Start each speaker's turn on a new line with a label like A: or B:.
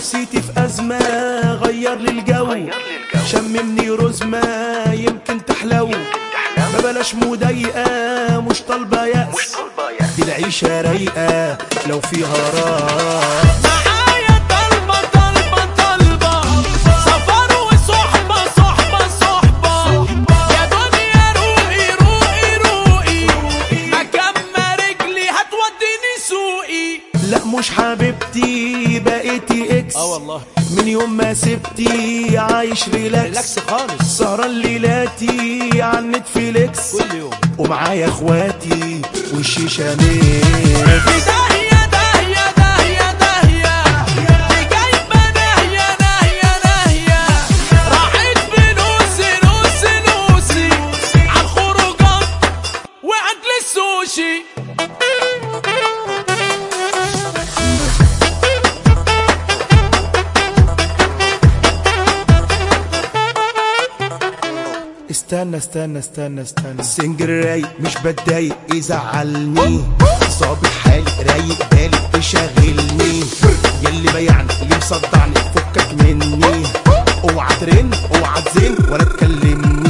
A: نفسيتي في أزمة
B: غير لي الجو.
A: شممني رزمة يمكن تحلو. ما بلاش مضايقة مش طالبة يأس. دي العيشة رايقة لو فيها راحة. حبيبتي بقيتي ex
C: آه والله.
A: من يوم ما سبتي عايش relax
C: relax خالص.
A: سهران ليلاتي على Netflix
C: كل يوم.
A: ومعايا اخواتي والشيشة mix
C: في
A: استنى استنى استنى استنى. السنجر رايق مش بتضايق. يزعلني. صابي حالي رايق بالي تشغلني يلي بيعني اللي مصدعني فكك مني. اوعى ترن اوعى تزن ولا تكلمني.